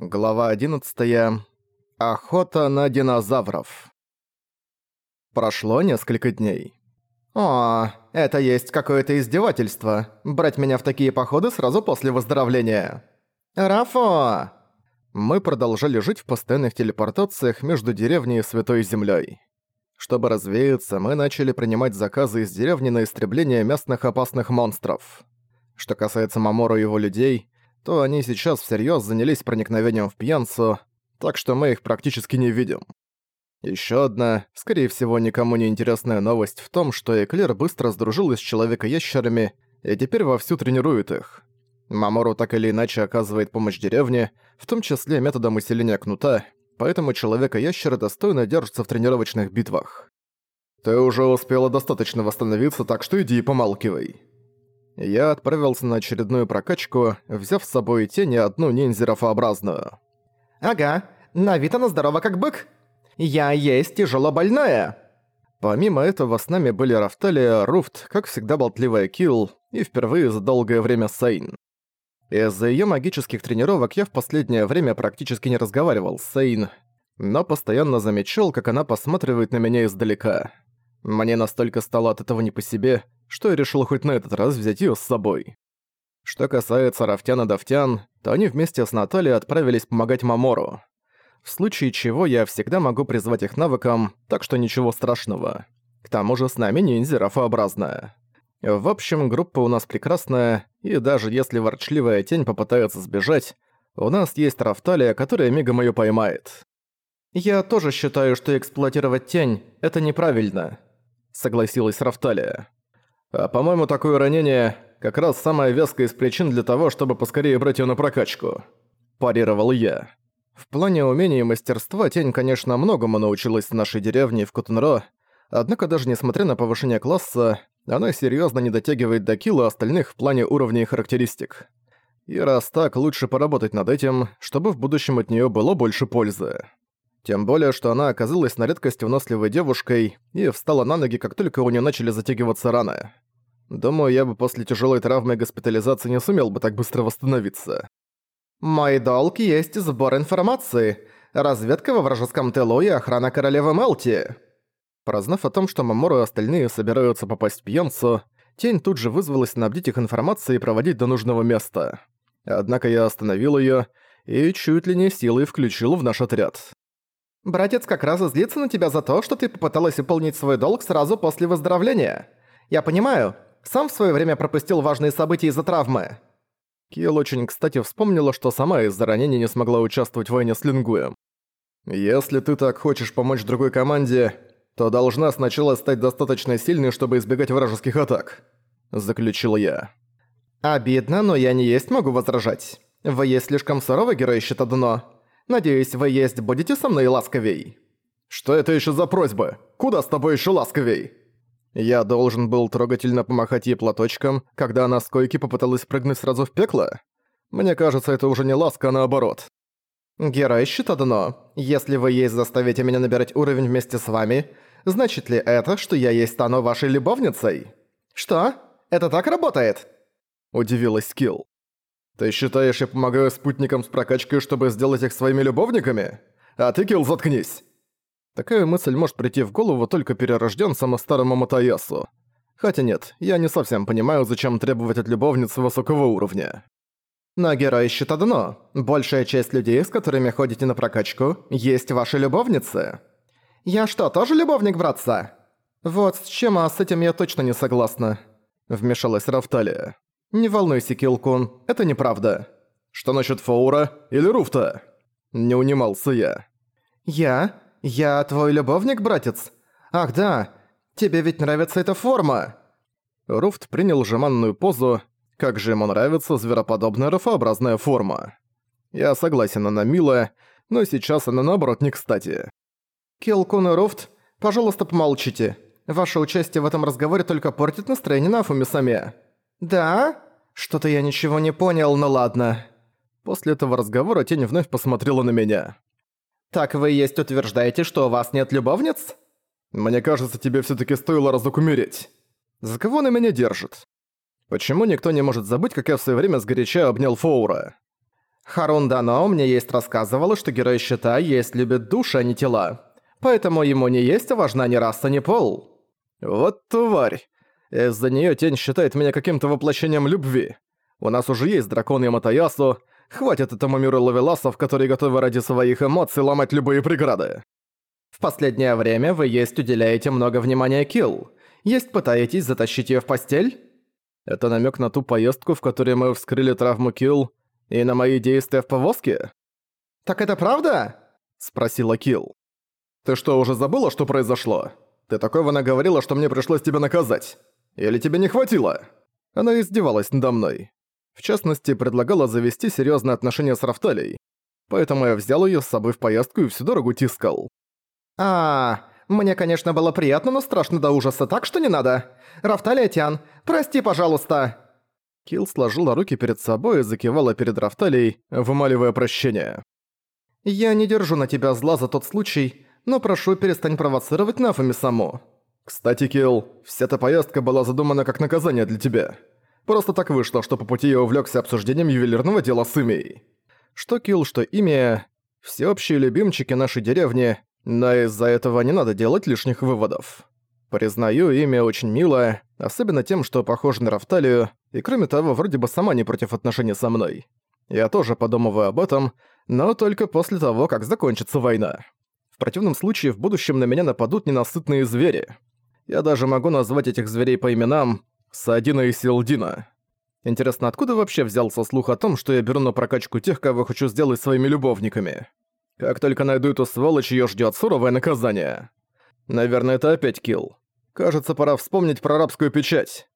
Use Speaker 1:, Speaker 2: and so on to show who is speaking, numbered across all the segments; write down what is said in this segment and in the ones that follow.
Speaker 1: Глава 11. Охота на динозавров. Прошло несколько дней. «О, это есть какое-то издевательство. Брать меня в такие походы сразу после выздоровления. Рафо!» Мы продолжали жить в постоянных телепортациях между деревней и Святой Землей. Чтобы развеяться, мы начали принимать заказы из деревни на истребление местных опасных монстров. Что касается Мамору и его людей, то они сейчас всерьёз занялись проникновением в пьянцу, так что мы их практически не видим. Ещё одна, скорее всего, никому не интересная новость в том, что Эклер быстро сдружилась с человека-ящерами и теперь вовсю тренирует их. Мамору так или иначе оказывает помощь деревне, в том числе методом усиления кнута, поэтому человека-ящера достойно держится в тренировочных битвах. «Ты уже успела достаточно восстановиться, так что иди и помалкивай», я отправился на очередную прокачку, взяв с собой тень и одну ниндзерофообразную.
Speaker 2: «Ага, на вид она здорова как бык. Я есть тяжело больная!»
Speaker 1: Помимо этого с нами были Рафталия, Руфт, как всегда болтливая Килл и впервые за долгое время Сейн. Из-за её магических тренировок я в последнее время практически не разговаривал с Сейн, но постоянно замечал, как она посматривает на меня издалека. Мне настолько стало от этого не по себе, что я решил хоть на этот раз взять её с собой. Что касается Рафтяна-Давтян, то они вместе с Натальей отправились помогать Мамору. В случае чего я всегда могу призвать их навыкам, так что ничего страшного. К тому же с нами ниндзя рафообразная. В общем, группа у нас прекрасная, и даже если ворчливая тень попытается сбежать, у нас есть Рафталия, которая мигом её поймает.
Speaker 2: «Я тоже считаю, что эксплуатировать тень – это неправильно», – согласилась Рафталия.
Speaker 1: А по-моему, такое ранение как раз самая веская из причин для того, чтобы поскорее брать её на прокачку. Парировал я. В плане умений и мастерства Тень, конечно, многому научилась в нашей деревне в Кутунро, однако даже несмотря на повышение класса, она серьёзно не дотягивает до килла остальных в плане уровней и характеристик. И раз так, лучше поработать над этим, чтобы в будущем от неё было больше пользы. Тем более, что она оказалась на редкость выносливой девушкой и встала на ноги, как только у нее начали затягиваться раны. Думаю, я бы после тяжелой травмы и госпитализации не сумел бы так быстро восстановиться.
Speaker 2: «Мой долг есть сбор информации, разведка во вражеском тылу и охрана королевы Мелти».
Speaker 1: Прознав о том, что Мамору и остальные собираются попасть в пьянцу, Тень тут же вызвалась снабдить их информацией и проводить до нужного места. Однако я остановил её и чуть ли не силой включил в наш отряд.
Speaker 2: Братец как раз злится на тебя за то, что ты попыталась выполнить свой долг сразу после выздоровления. Я понимаю, сам в своё время пропустил важные события из-за травмы».
Speaker 1: Килл очень кстати вспомнила, что сама из-за ранения не смогла участвовать в войне с Лингуем. «Если ты так хочешь помочь другой команде, то должна сначала стать достаточно сильной, чтобы избегать вражеских атак», – заключил я.
Speaker 2: «Обидно, но я не есть могу возражать. Вы есть слишком суровый герой щита дно. Надеюсь, вы есть будете со мной ласковей?»
Speaker 1: «Что это еще за просьба? Куда с тобой еще ласковей?» Я должен был трогательно помахать ей платочком, когда она с койки попыталась прыгнуть сразу в пекло? Мне кажется, это уже не ласка, а наоборот.
Speaker 2: «Герой щита дно. Если вы есть заставите меня набирать уровень вместе с вами, значит ли это, что я есть стану вашей любовницей?» «Что? Это так работает?»
Speaker 1: Удивилась Скилл. «Ты считаешь, я помогаю спутникам с прокачкой, чтобы сделать их своими любовниками? А ты, Килл, заткнись!» Такая мысль может прийти в голову только перерожденцам старому Матаясу. Хотя нет, я не совсем понимаю, зачем требовать от любовницы высокого уровня.
Speaker 2: Но герой счета дано. Большая часть людей, с которыми ходите на прокачку, есть ваши любовницы. Я что, тоже любовник братца? Вот с чем, а с этим я точно не согласна. Вмешалась Рафталия. «Не волнуйся, Килкун, это неправда».
Speaker 1: «Что насчет Фаура или Руфта?» Не унимался я.
Speaker 2: «Я? Я твой любовник, братец? Ах да, тебе ведь нравится эта форма!»
Speaker 1: Руфт принял жеманную позу. Как же ему нравится звероподобная рафообразная форма. Я согласен, она милая, но сейчас она наоборот не кстати.
Speaker 2: Килкун и Руфт, пожалуйста, помолчите. Ваше участие в этом разговоре только портит настроение на Афуми-саме. «Да? Что-то я ничего не понял, но ладно».
Speaker 1: После этого разговора тень вновь посмотрела на меня.
Speaker 2: «Так вы есть утверждаете, что у вас нет любовниц?»
Speaker 1: «Мне кажется, тебе всё таки стоило разок умереть. За кого на меня держит? Почему никто не может забыть, как я в своё время сгоряча обнял Фоура?»
Speaker 2: Харун Дано мне есть рассказывала, что герой щита есть любит души, а не тела. Поэтому ему не есть важна ни раса, ни пол.
Speaker 1: Вот тварь. Из-за неё тень считает меня каким-то воплощением любви. У нас уже есть дракон Яматаясу, хватит этому миру ловеласов, которые готовы ради своих эмоций ломать любые преграды.
Speaker 2: В последнее время вы есть уделяете много внимания Килл. Есть пытаетесь затащить её в постель?
Speaker 1: Это намёк на ту поездку, в которой мы вскрыли травму Килл, и на мои действия в повозке?
Speaker 2: Так это правда?
Speaker 1: Спросила Килл. Ты что, уже забыла, что произошло? Ты такого наговорила, что мне пришлось тебя наказать. Или тебе не хватило? Она издевалась надо мной. В частности, предлагала завести серьезные отношения с Рафталией. Поэтому я взял ее с собой в поездку и всю дорогу тискал.
Speaker 2: А, мне, конечно, было приятно, но страшно до ужаса, так что не надо. Рафталия Тян, прости, пожалуйста.
Speaker 1: Килл сложила руки перед собой и закивала перед Рафталией, вымаливая прощение.
Speaker 2: «Я не держу на тебя зла за тот случай, но прошу, перестань провоцировать Нафами саму».
Speaker 1: «Кстати, Килл, вся эта поездка была задумана как наказание для тебя. Просто так вышло, что по пути я увлёкся обсуждением ювелирного дела с Имией. Что Килл, что Имия – всеобщие любимчики нашей деревни, но из-за этого не надо делать лишних выводов. Признаю, Имия очень милая, особенно тем, что похожа на Рафталию, и кроме того, вроде бы сама не против отношений со мной. Я тоже подумываю об этом, но только после того, как закончится война. В противном случае в будущем на меня нападут ненасытные звери. Я даже могу назвать этих зверей по именам, Садина и Силдина. Интересно, откуда вообще взялся слух о том, что я беру на прокачку тех, кого хочу сделать своими любовниками? Как только найду эту сволочь, её ждёт суровое наказание. Наверное, это опять килл. Кажется, пора вспомнить про арабскую печать.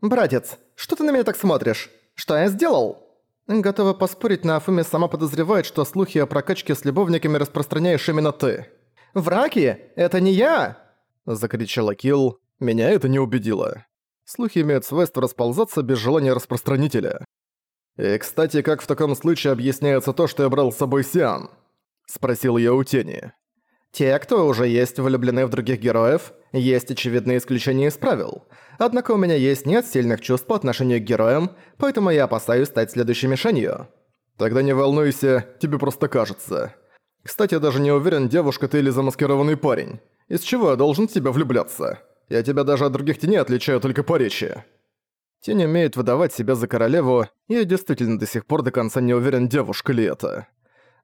Speaker 2: «Братец, что ты на меня так смотришь? Что я сделал?» Готова поспорить, на Афуме сама подозревает, что слухи о прокачке с любовниками распространяешь именно ты. «Враки? Это не я!»
Speaker 1: Закричала Килл. Меня это не убедило. Слухи имеют свойство расползаться без желания распространителя. «И, кстати, как в таком случае объясняется то, что я брал с собой Сиан?» Спросил я у Тени.
Speaker 2: «Те, кто уже есть влюблены в других героев, есть очевидные исключения из правил. Однако у меня есть нет сильных чувств по отношению к героям, поэтому я опасаюсь стать следующей мишенью».
Speaker 1: «Тогда не волнуйся, тебе просто кажется. Кстати, я даже не уверен, девушка ты или замаскированный парень. Из чего я должен в тебя влюбляться?» Я тебя даже от других теней отличаю только по речи. Тень умеет выдавать себя за королеву, и я действительно до сих пор до конца не уверен, девушка ли это.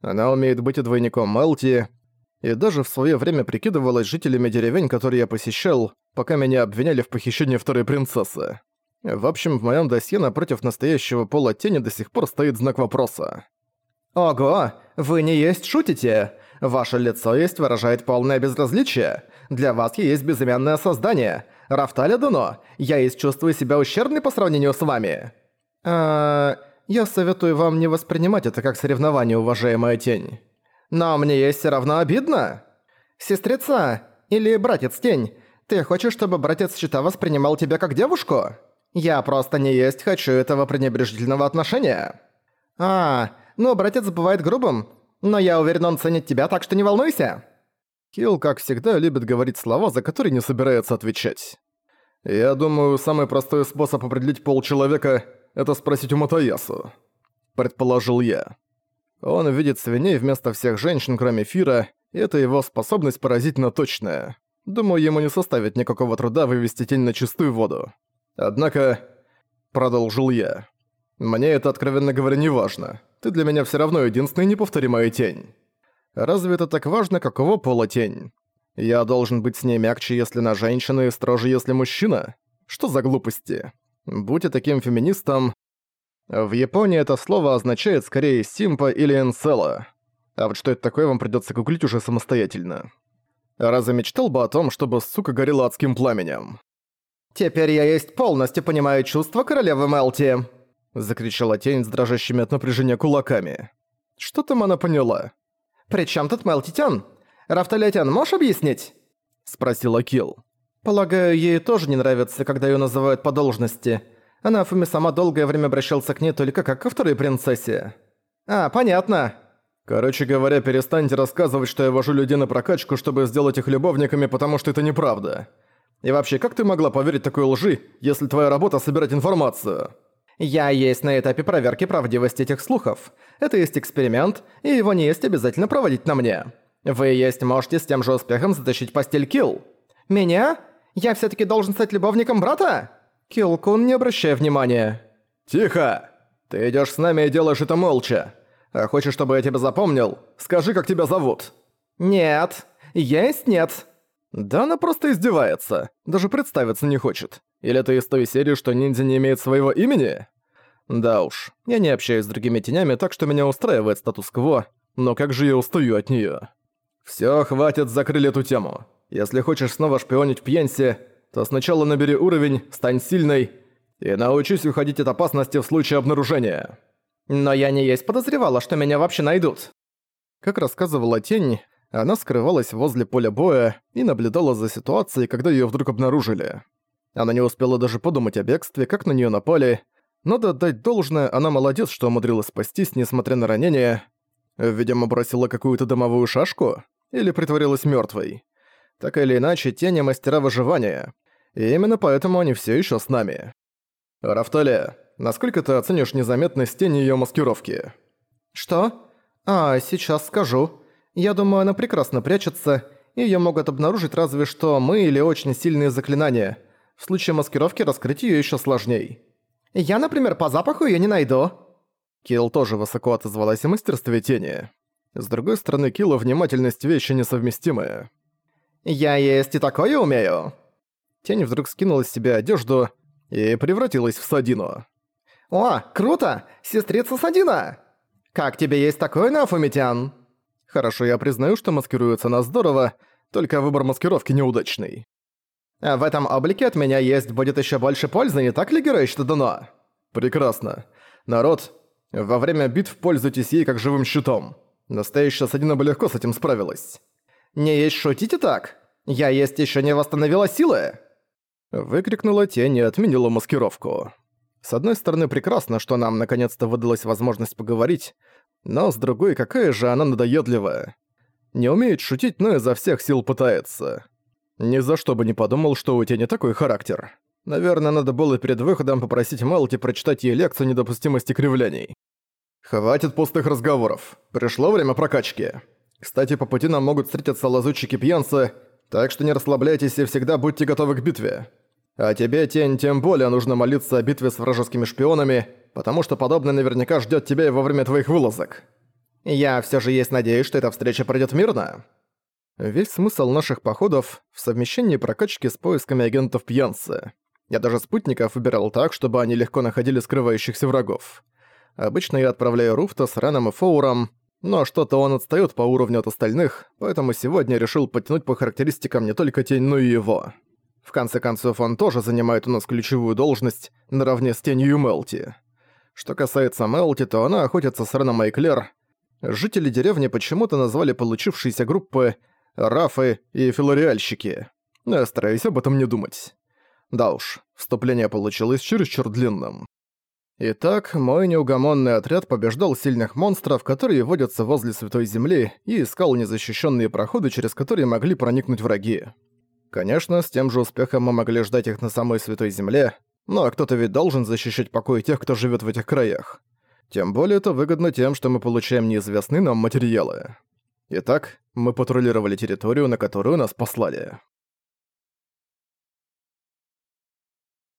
Speaker 1: Она умеет быть и двойником Мелти, и даже в свое время прикидывалась жителями деревень, которые я посещал, пока меня обвиняли в похищении второй принцессы. В общем, в моем досье напротив настоящего пола тени до сих пор стоит знак вопроса.
Speaker 2: «Ого, вы не есть шутите? Ваше лицо есть выражает полное безразличие. Для вас я есть безымянное создание. Рафталя Дуно, я есть чувствую себя ущербной по сравнению с вами. А, я советую вам не воспринимать это как соревнование, уважаемая тень. Но мне есть все равно обидно. Сестрица или братец тень, ты хочешь, чтобы братец щита воспринимал тебя как девушку? Я просто не есть хочу этого пренебрежительного отношения. А, ну братец бывает грубым, но я уверен, он ценит тебя, так что не волнуйся».
Speaker 1: Килл, как всегда, любит говорить слова, за которые не собирается отвечать. «Я думаю, самый простой способ определить пол человека — это спросить у Матаясу», — предположил я. Он видит свиней вместо всех женщин, кроме Фира, и это его способность поразительно точная. Думаю, ему не составит никакого труда вывести тень на чистую воду. Однако, продолжил я, мне это, откровенно говоря, не важно. Ты для меня все равно единственная неповторимая тень. Разве это так важно, какого пола тень? Я должен быть с ней мягче, если на женщину, и строже, если мужчина? Что за глупости? Будь я таким феминистом... В Японии это слово означает скорее «симпа» или «энсела». А вот что это такое, вам придётся гуглить уже самостоятельно. Разве мечтал бы о том, чтобы сука горела адским пламенем?
Speaker 2: «Теперь я есть полностью понимаю чувства королевы Мелти», —
Speaker 1: закричала тень с дрожащими от напряжения кулаками. «Что там она поняла?»
Speaker 2: «При чём тут Мелтитян? Рафталетян, можешь объяснить?» — спросила Килл. «Полагаю, ей тоже не нравится, когда её называют по должности. Она Фуми сама долгое время обращался к ней только как ко второй принцессе». «А, понятно».
Speaker 1: «Короче говоря, перестаньте рассказывать, что я вожу людей на прокачку, чтобы сделать их любовниками, потому что это неправда. И вообще, как ты могла поверить такой лжи, если твоя работа — собирать информацию?»
Speaker 2: Я есть на этапе проверки правдивости этих слухов. Это есть эксперимент, и его не есть обязательно проводить на мне. Вы есть можете с тем же успехом затащить постель Килл. Меня? Я все таки должен стать любовником брата? Килл-кун, не обращай внимания.
Speaker 1: Тихо! Ты идешь с нами и делаешь это молча. А хочешь, чтобы я тебя запомнил? Скажи, как тебя зовут.
Speaker 2: Нет. Есть нет.
Speaker 1: Да она просто издевается. Даже представиться не хочет. Или это из той серии, что ниндзя не имеет своего имени? Да уж, я не общаюсь с другими тенями, так что меня устраивает статус-кво, но как же я устаю от неё. Всё, хватит, закрыли эту тему. Если хочешь снова шпионить в Пьенсе, то сначала набери уровень, стань сильной и научись уходить от опасности в случае обнаружения.
Speaker 2: Но я не есть подозревала, что меня вообще найдут.
Speaker 1: Как рассказывала Тень, она скрывалась возле поля боя и наблюдала за ситуацией, когда её вдруг обнаружили. Она не успела даже подумать о бегстве, как на неё напали. Надо отдать должное, она молодец, что умудрилась спастись, несмотря на ранение. Видимо, бросила какую-то дымовую шашку? Или притворилась мёртвой? Так или иначе, тени мастера выживания. И именно поэтому они всё ещё с нами. Рафталия, насколько ты оценишь незаметность тени её маскировки?
Speaker 2: Что? А, сейчас скажу. Я думаю, она прекрасно прячется, и её могут обнаружить разве что мы или очень сильные заклинания – в случае маскировки раскрыть её ещё сложней. Я, например, по запаху её не найду.
Speaker 1: Килл тоже высоко отозвалась о мастерстве тени. С другой стороны, Килла внимательность вещи несовместимая.
Speaker 2: «Я есть и такое умею!»
Speaker 1: Тень вдруг скинула с себя одежду и превратилась в Садину.
Speaker 2: «О, круто! Сестрица Садина! Как тебе есть такое, Нафумитян?»
Speaker 1: «Хорошо, я признаю, что маскируется она здорово, только выбор маскировки неудачный.
Speaker 2: А в этом облике от меня есть будет еще больше пользы, не так ли, герой Штадуно?
Speaker 1: Прекрасно. Народ, во время битв пользуйтесь ей как живым щитом. Настоящая Садина бы легко с этим справилась.
Speaker 2: Не есть шутите так? Я есть еще не восстановила силы?
Speaker 1: Выкрикнула тень и отменила маскировку. С одной стороны, прекрасно, что нам наконец-то выдалась возможность поговорить, но с другой, какая же она надоедливая. Не умеет шутить, но изо всех сил пытается. Ни за что бы не подумал, что у тебя не такой характер. Наверное, надо было перед выходом попросить Мелти прочитать ей лекцию недопустимости кривляний. Хватит пустых разговоров. Пришло время прокачки. Кстати, по пути нам могут встретиться лазутчики-пьянцы, так что не расслабляйтесь и всегда будьте готовы к битве. А тебе, Тень, тем более нужно молиться о битве с вражескими шпионами, потому что подобное наверняка ждет тебя и во время твоих вылазок.
Speaker 2: Я все же есть надеюсь, что эта встреча пройдет мирно.
Speaker 1: Весь смысл наших походов в совмещении прокачки с поисками агентов пьянцы. Я даже спутников выбирал так, чтобы они легко находили скрывающихся врагов. Обычно я отправляю Руфта с Реном и Фоуром, но что-то он отстаёт по уровню от остальных, поэтому сегодня решил подтянуть по характеристикам не только Тень, но и его. В конце концов, он тоже занимает у нас ключевую должность наравне с Тенью Мелти. Что касается Мелти, то она охотится с Реном и Клер. Жители деревни почему-то назвали получившиеся группы рафы и филореальщики. Но я стараюсь об этом не думать. Да уж, вступление получилось чересчур длинным. Итак, мой неугомонный отряд побеждал сильных монстров, которые водятся возле Святой Земли, и искал незащищенные проходы, через которые могли проникнуть враги. Конечно, с тем же успехом мы могли ждать их на самой Святой Земле, но кто-то ведь должен защищать покой тех, кто живет в этих краях. Тем более это выгодно тем, что мы получаем неизвестные нам материалы. Итак, мы патрулировали территорию, на которую нас послали.